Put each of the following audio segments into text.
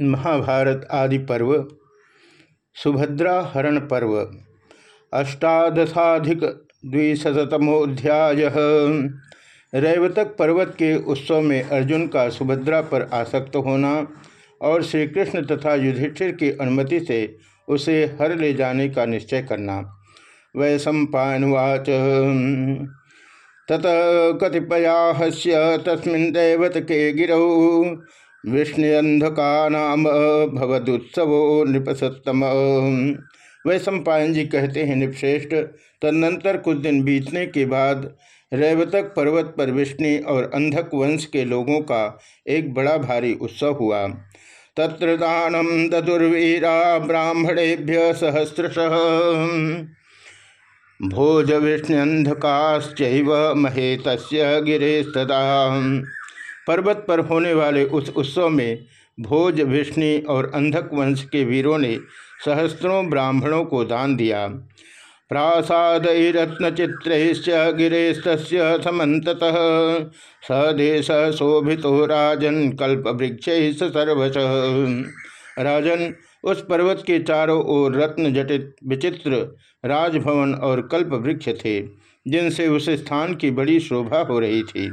महाभारत आदि पर्व, सुभद्रा हरण पर्व, अष्टादशाधिक द्विशतमोध्याय रैवतक पर्वत के उत्सव में अर्जुन का सुभद्रा पर आसक्त होना और श्री कृष्ण तथा युधिष्ठिर की अनुमति से उसे हर ले जाने का निश्चय करना, वै सम्पावाच तत कतिपयाहस्य तस्मिन् दैवत के गिरौ विष्णुअंधका नाम भवदुत्सवो वह सम्पायन जी कहते हैं, निपश्रेष्ठ, तदनंतर कुछ दिन बीतने के बाद रैवतक पर्वत पर विष्णु और अंधक वंश के लोगों का एक बड़ा भारी उत्सव हुआ। तत्र दानम ददुर्वीरा ब्राह्मणेभ्य सहस्रश। भोज विष्णुअंधकाश्च महेत गिरेस्तदा। पर्वत पर होने वाले उस उत्सव में भोज, विष्णु और अंधक वंश के वीरों ने सहस्त्रों ब्राह्मणों को दान दिया। प्रासादरत्नचित्रैश्च गिरेस्त समत सदेश शोभितो राजन, कल्पवृक्ष सर्वश। राजन, उस पर्वत के चारों ओर रत्न जटित, विचित्र राजभवन और कल्प वृक्ष थे, जिनसे उस स्थान की बड़ी शोभा हो रही थी।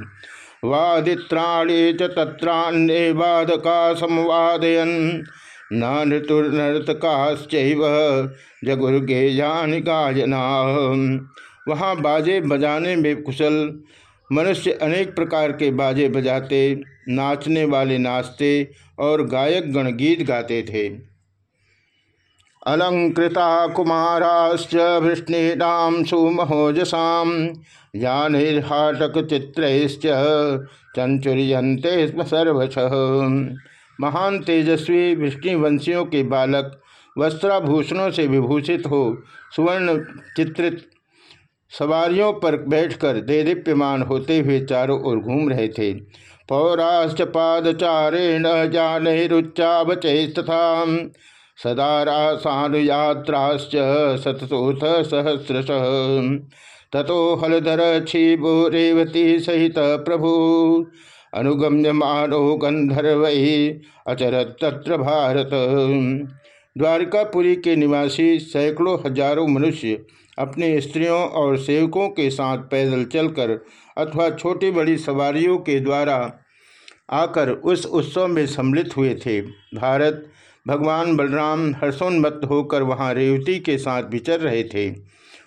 वादित्राणे च तत्रान्ये वादका संवादयन न नृतुर्नर्तकाश्चैव जगुर्गेयानि गायना। वहाँ बाजे बजाने में कुशल, मनुष्य अनेक प्रकार के बाजे बजाते, नाचने वाले नाचते और गायक गण गीत गाते थे। अलंकृता कुमाराश्च वृष्णीनाम सुमहोजसा यानिर्हाटक चित्रैश्च चंचुरियंते स्म सर्वश। महान तेजस्वी विष्णुवंशियों के बालक वस्त्राभूषणों से विभूषित हो सुवर्ण चित्रित सवारियों पर बैठकर देदीप्यमान होते हुए चारों ओर घूम रहे थे। पौराश्च पादचारेण जानैरुच्चावचैस्तथा सदारासानुयात्राश्च शतशोथ सहस्रश ततो हलधर क्षीभो रेवती सहित प्रभु अनुगम्य मानो गंधर्व अचरत तत्र भारत। द्वारकापुरी के निवासी सैकड़ों हज़ारों मनुष्य अपने स्त्रियों और सेवकों के साथ पैदल चलकर अथवा छोटी बड़ी सवारियों के द्वारा आकर उस उत्सव में सम्मिलित हुए थे। भारत भगवान बलराम हर्षोन्मत्त होकर वहाँ रेवती के साथ विचर रहे थे।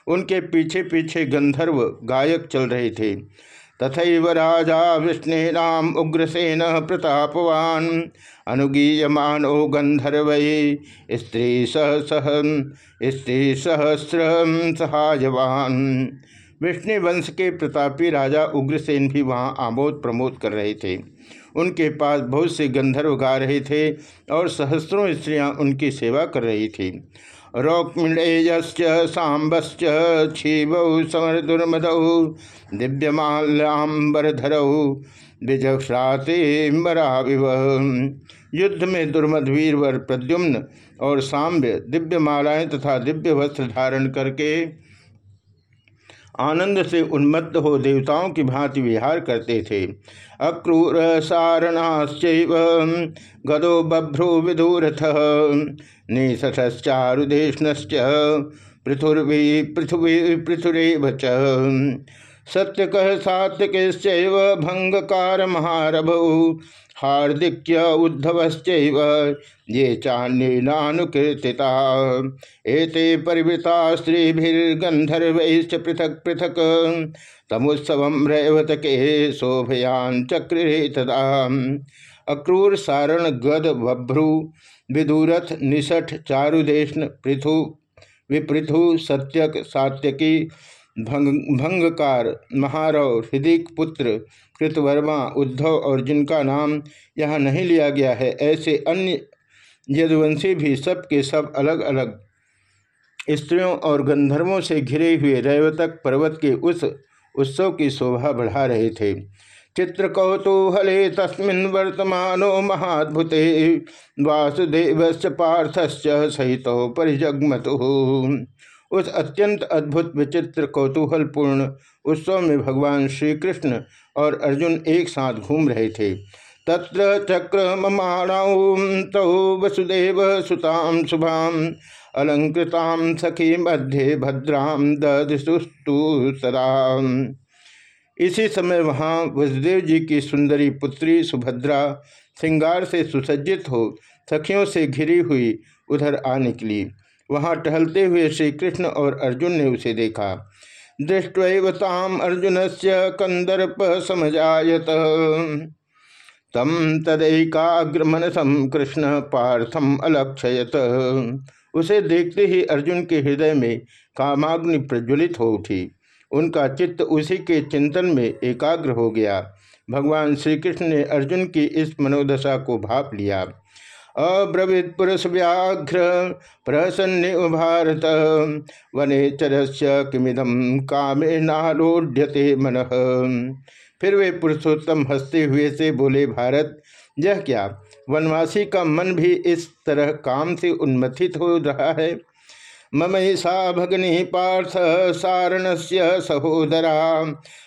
उनके पीछे पीछे गंधर्व गायक चल रहे थे। तथा राजा विष्णुनाम उग्रसेन प्रतापवान, अनुगीयमानो गंधर्व स्त्री सह सह स्त्री सहस्र सहायवान। विष्णु वंश के प्रतापी राजा उग्रसेन भी वहाँ आमोद प्रमोद कर रहे थे। उनके पास बहुत से गंधर्व गा रहे थे और सहस्रों स्त्रियाँ उनकी सेवा कर रही थी। रौक्मिणेयश्च, सांबश्च क्षीबौ समर दुर्मदौ दिव्यमाल्याम्बरधरौ विजक्षाते मराविव युद्ध में दुर्मद वीरवर प्रद्युम्न और सांब्य दिव्य मालाएँ तथा दिव्य वस्त्र धारण करके आनंद से उन्मत्त हो देवताओं की भांति विहार करते थे। अक्रूर सारणाश्च गदो बभ्रो विदूरथ निशतश्चारुदेष्णश्च पृथुर्वी पृथ्वी पृथुरेव च। सत्य कह सात्विक भंगकार महारभौ हार्दिक्य उद्धवश्च ये चान्यनानुकीर्तिता एते परिवृता स्त्रीभिर्गंधर्वैश्च पृथक पृथक। तमुत्सव रेवत के शोभयान चक्रे तदा अक्रूर, सारण, गद बभ्रु विदुरथ, निषठ चारुदेशन पृथु, विपृथु, सत्यक, सात्यकी भंग, भंगकार महारव हृदिक पुत्र, कृतवर्मा, उद्धव और जिनका नाम यहाँ नहीं लिया गया है, ऐसे अन्य यदुवंशी भी सब के सब अलग अलग स्त्रियों और गंधर्वों से घिरे हुए रैवतक पर्वत के उस उत्सव की शोभा बढ़ा रहे थे। चित्र कौतूहले तस्मिन् वर्तमानो महाद्भुते वासुदेव पार्थश्च सहित परिजगमतु। उस अत्यंत अद्भुत, विचित्र, कौतूहलपूर्ण उत्सव में भगवान श्री कृष्ण और अर्जुन एक साथ घूम रहे थे। तत्र चक्र चक्रममाणौ तौ वसुदेव सुतां शुभां अलंकृतां सखी मध्ये भद्रां दधुस्तु सदा। इसी समय वहाँ वसुदेव जी की सुंदरी पुत्री सुभद्रा श्रृंगार से सुसज्जित हो सखियों से घिरी हुई उधर आ निकली। वहाँ टहलते हुए श्री कृष्ण और अर्जुन ने उसे देखा। दृष्टवताम अर्जुन से कंदर्प समझायत तम तदैकाग्रमनसम कृष्ण पार्थम अलक्षयत। उसे देखते ही अर्जुन के हृदय में कामाग्नि प्रज्वलित हो उठी। उनका चित्त उसी के चिंतन में एकाग्र हो गया। भगवान श्री कृष्ण ने अर्जुन की इस मनोदशा को भाप लिया। अब्रवीत पुरुष व्याघ्र प्रसन्न भारत वने चरस्य किमिदम कामे नारोढ़ मन। फिर वे पुरुषोत्तम हँसते हुए से बोले, भारत, यह क्या? वनवासी का मन भी इस तरह काम से उन्मथित हो रहा है। ममैषा भगनी पार्थ सारण से सहोदरा।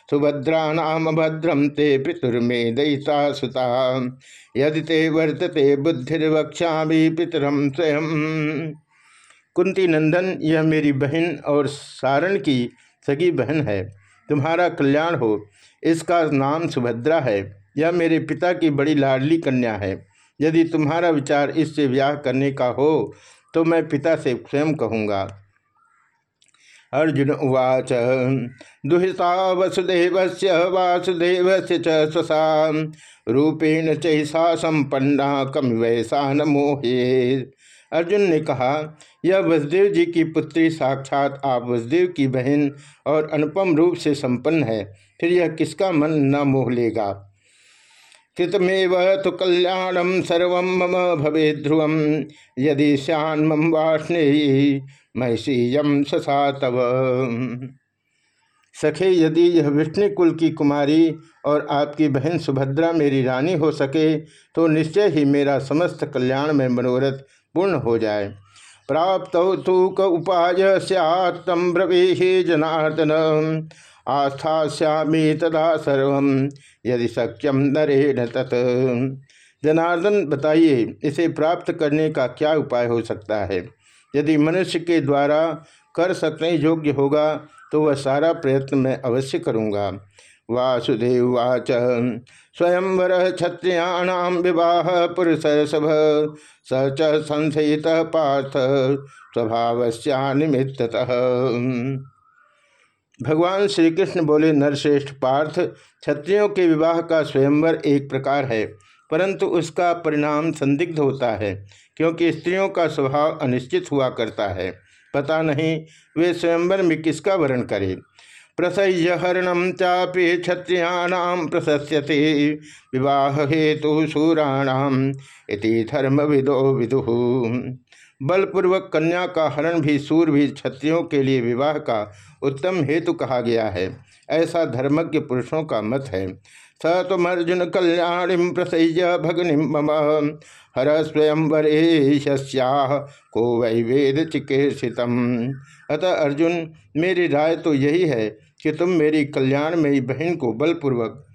सुभद्रा नाम भद्रम ते पितुर्मे दयिता सुता। यदि ते वर्तते बुद्धिर्वक्षा भी पितरम स्वयं। कुंती नंदन, यह मेरी बहन और सारण की सगी बहन है। तुम्हारा कल्याण हो। इसका नाम सुभद्रा है। यह मेरे पिता की बड़ी लाडली कन्या है। यदि तुम्हारा विचार इससे ब्याह करने का हो तो मैं पिता से स्वयं कहूँगा, अर्जुन उवाच, दुहिता वसुदेव वासुदेव से चसा रूपेण चैसा संपन्ना कम वैसा न मोहे। अर्जुन ने कहा, यह वसुदेव जी की पुत्री साक्षात आप वसुदेव की बहन और अनुपम रूप से संपन्न है, फिर यह किसका मन न मोह लेगा? कृतमेव तो कल्याणम सर्व मम भवे ध्रुव। यदि श्यान्म वाष्णेयी महिषीयम ससा तव। सखे, यदि यह विष्णु कुल की कुमारी और आपकी बहन सुभद्रा मेरी रानी हो सके तो निश्चय ही मेरा समस्त कल्याण में मनोरथ पूर्ण हो जाए। प्राप्त तूक उपाय सैत्तम ब्रवी जनार्दन आस्थास्यामी तदा सर्व यदि सक्यम नरेण तत्। जनार्दन, बताइए, इसे प्राप्त करने का क्या उपाय हो सकता है? यदि मनुष्य के द्वारा कर सकने योग्य होगा तो वह सारा प्रयत्न मैं अवश्य करूँगा। वासुदेव वासुदेववाच स्वयंवर क्षत्रियाणाम विवाह पुरुष सभ स च संशयित पार्थ, स्वभावस्यानिमित्ततः। भगवान श्री कृष्ण बोले, नरश्रेष्ठ पार्थ, क्षत्रियों के विवाह का स्वयंवर एक प्रकार है, परंतु उसका परिणाम संदिग्ध होता है, क्योंकि स्त्रियों का स्वभाव अनिश्चित हुआ करता है। पता नहीं वे स्वयंवर में किसका वर्ण करें। प्रसह्य हरणम चापे क्षत्रियाणाम प्रशस्यते विवाह हेतु सूराणाम इति धर्म विदो विदु। बलपूर्वक कन्या का हरण भी सूरवीर क्षत्रियों के लिए विवाह का उत्तम हेतु कहा गया है। ऐसा धर्मज्ञ पुरुषों का मत है। स तुम अर्जुन कल्याणी प्रसह्य भगनि मम। हर स्वयंवरेश्या को वै वेद चिकित्सितम अतः अर्जुन, मेरी राय तो यही है कि तुम मेरी कल्याण में बहन को बलपूर्वक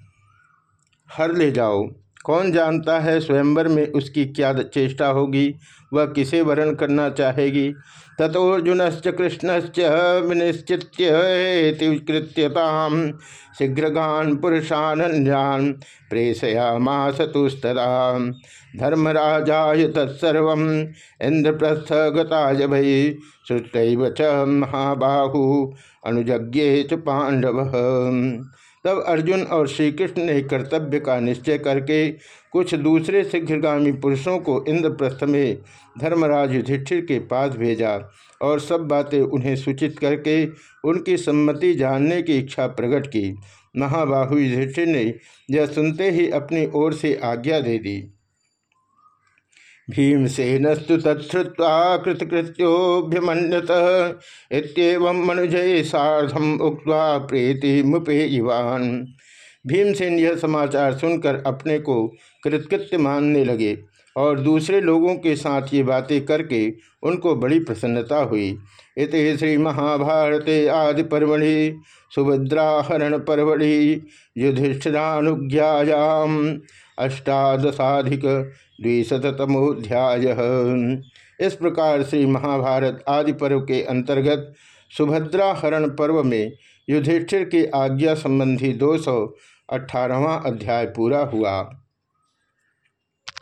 हर ले जाओ। कौन जानता है स्वयंवर में उसकी क्या चेष्टा होगी? वह किसे वर्ण करना चाहेगी? तथोर्जुनश्च कृष्णश्च विनिश्चित्यकृत्यताम शीघ्रगान पुरुषान्यान प्रेषयामास तुस्तदा धर्मराजाय तत्सर्व इंद्रप्रस्थ गताय भई श्रुतैव च महाबाहु। अनुज्ञे च पांडव तब अर्जुन और श्री कृष्ण ने कर्तव्य का निश्चय करके कुछ दूसरे शीघ्रगामी पुरुषों को इंद्रप्रस्थ में धर्मराज युधिष्ठिर के पास भेजा और सब बातें उन्हें सूचित करके उनकी सम्मति जानने की इच्छा प्रकट की। महाबाहु युधिष्ठिर ने यह सुनते ही अपनी ओर से आज्ञा दे दी। भीमसेनस्तु तत्वा कृतकृत्योभ्यमत इतम मनुजय साधम उक्वा प्रीति मुपे भीमसेन यह समाचार सुनकर अपने को कृतकृत्य मानने लगे। और दूसरे लोगों के साथ ये बातें करके उनको बड़ी प्रसन्नता हुई। इत श्री महाभारते आदि सुभद्राहरण परवड़ी युधिष्ठिरानुज्ञायाम अष्टादशाधिक द्विशतमोध्याय इस प्रकार श्री महाभारत आदि पर्व के अंतर्गत सुभद्रा हरण पर्व में युधिष्ठिर की आज्ञा संबंधी दो सौ अध्याय पूरा हुआ।